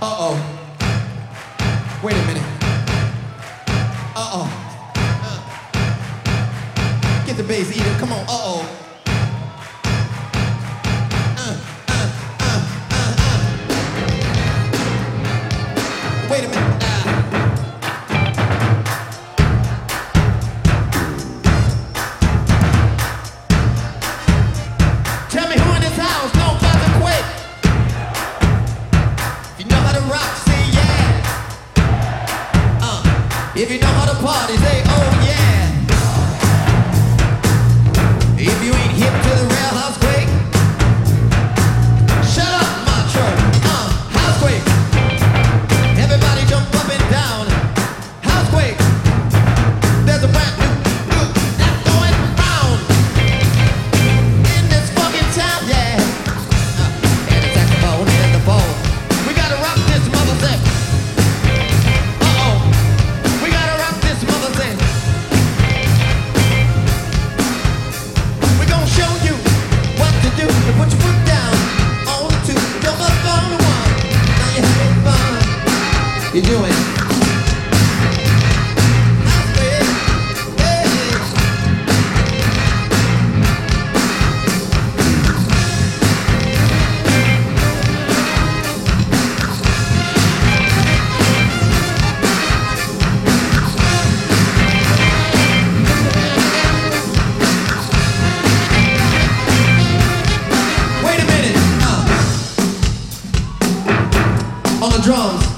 Uh oh. Wait a minute. Uh oh. Get the bass, eater. Come on. Uh oh. If you know how to party, say oh. on the drums.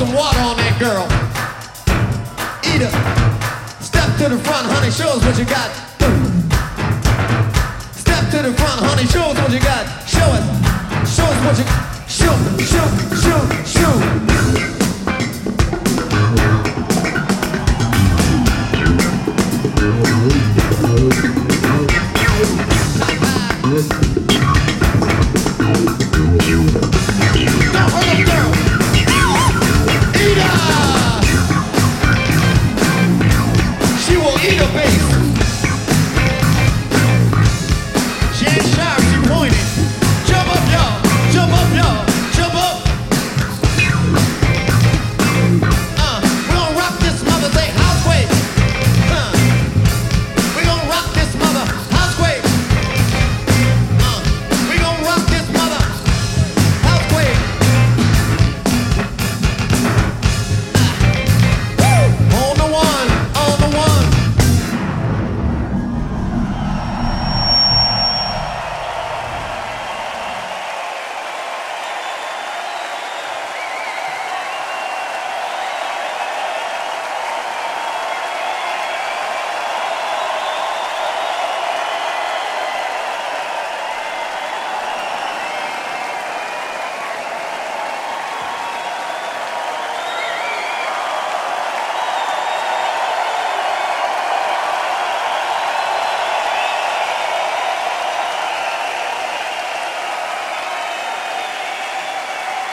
some water on that girl. Eat her. Step to the front, honey, show us what you got. Step to the front, honey, show us what you got. Show us. Show us what you got. Show, show, show, show.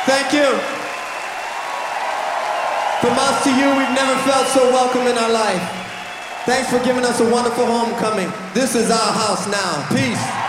Thank you. From us to you, we've never felt so welcome in our life. Thanks for giving us a wonderful homecoming. This is our house now. Peace.